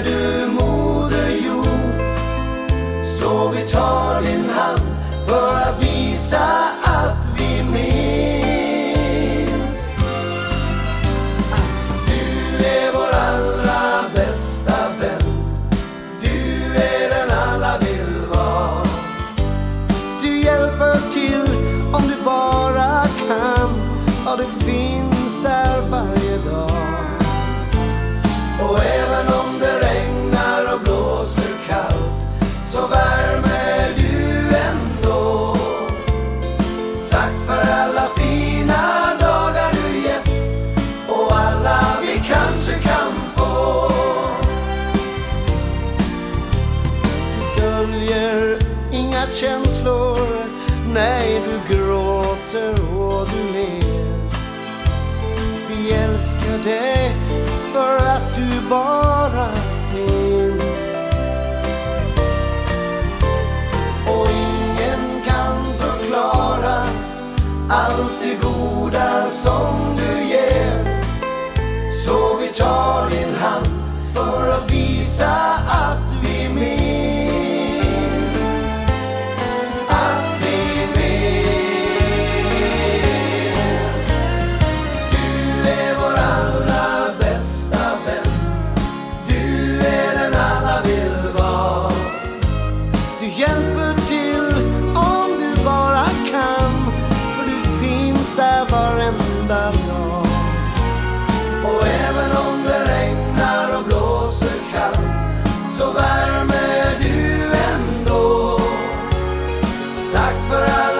Fader du, Moder Jord. Så vi tar din hand för att visa att vi minns. Att du är vår allra bästa vän. Du är den alla vill vara. Du hjälper till om du bara kan. Ja, du finns där varje dag. Och känslor. Nej, du gråter och du ler. Vi älskar dig för att du bara varenda dag. Och även om det regnar och blåser kallt så värmer du ändå. Tack för alla